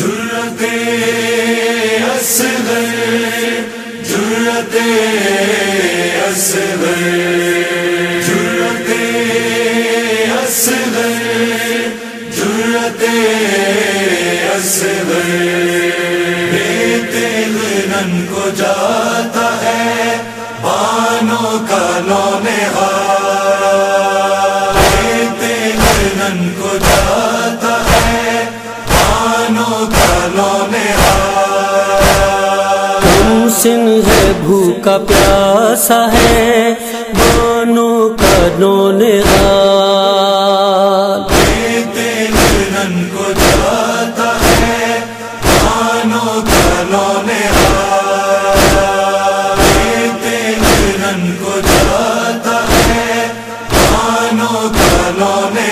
جرت اصغر جرت اصغر جرت اصغر جرت اصغر۔ کو جاتا ہے بانوں کا نونے کم ہے، بھوکا پیاسا ہے بانو کا نونے حال بیتے غنن کو جاتا ہے بانوں کا نونے بیتے غنن کو جاتا ہے بانوں کا نونے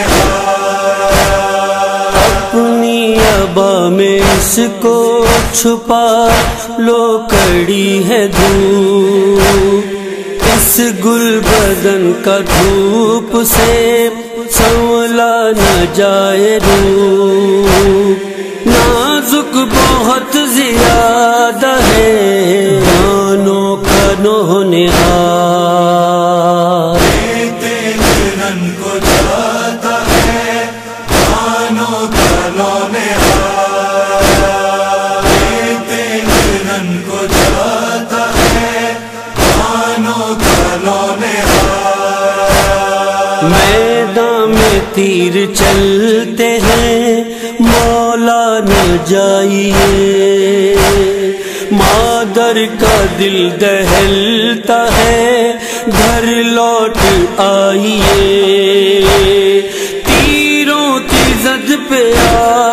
اپنی ابا میں اس کو چھپا لو کڑی ہے دھوپ، اس گل بدن کا دھوپ سے سولا نہ جائے روپ۔ نازک بہت زیادہ ہے دانوں کا نونے ہار کو جاتا میدان میں تیر چلتے ہیں، مولا نہ جائیے۔ مادر کا دل دہلتا ہے، گھر لوٹ آئیے۔ تیروں کی زد پہ آیا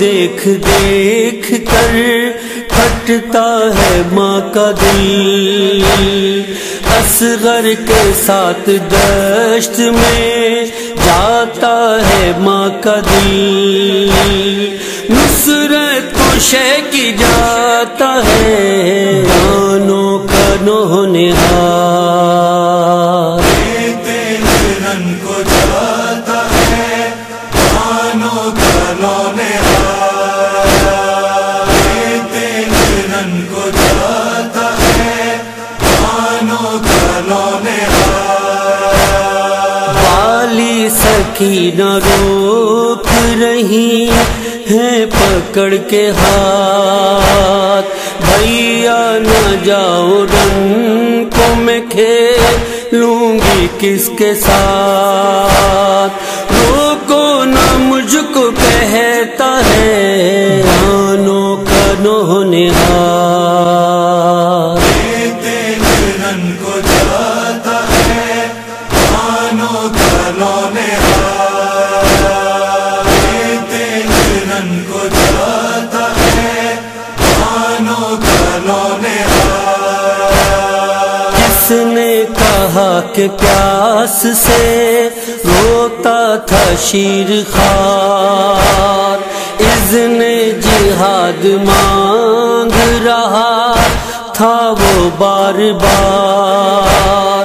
دیکھ دیکھ کر پھٹتا ہے ماں کا دل۔ اصغر کے ساتھ دشت میں جاتا ہے ماں کا دل۔ نصرت کو شے کی جاتا ہے دانوں کا نونے ہار کی نہ روک رہی ہے پکڑ کے ہاتھ بھیا نہ جاؤ رنگ کو میں کھیلوں گی کس کے ساتھ کہا کہ پیاس سے روتا تھا شیر خار اذن جہاد مانگ رہا تھا وہ بار بار۔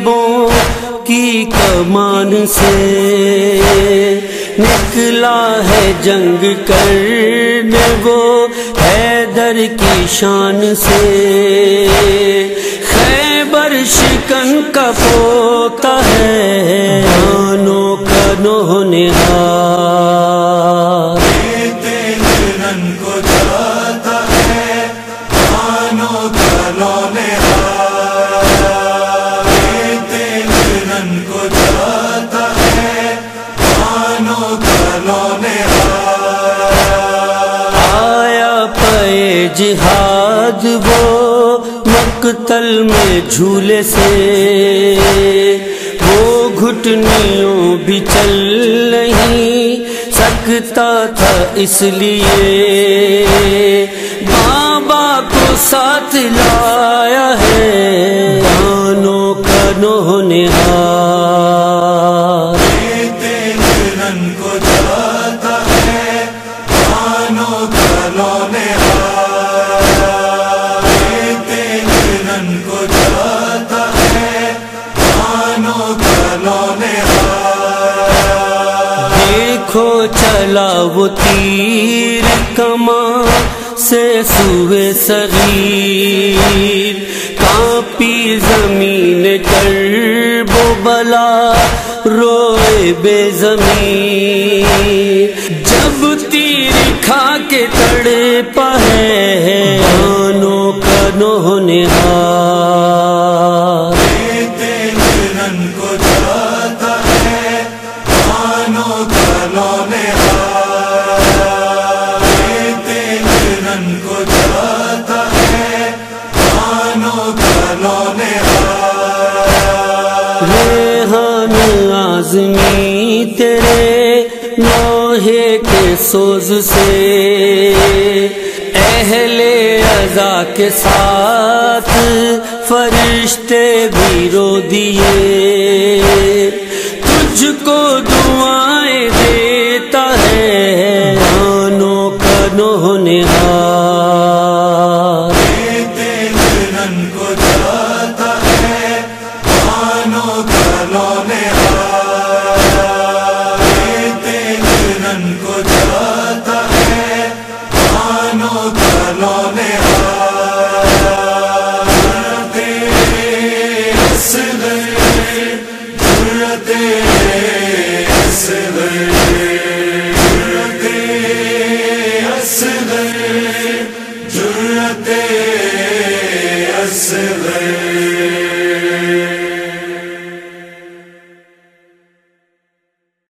لبوں کی کمان سے نکلا ہے جنگ کرنے وہ حیدر کی شان سے۔ خیبر شکن کا جہاد وہ مقتل میں جھولے سے، وہ گھٹنیوں بھی چل نہیں سکتا تھا اس لیے۔ بابا کو ساتھ لا چلا وہ تیر کما سے سوئے صغیر، کانپی زمین کر وہ بلا روئے بے زمین۔ جب تیر کھا کے تڑے پہے آنوں کا نو نہار۔ دلن کو جاتا ہے بانوں کا لونے ریحان آزمی تیرے نوحے کے سوز سے، اہل ازا کے ساتھ فرشتے بھی رو دیے۔ آنوں کا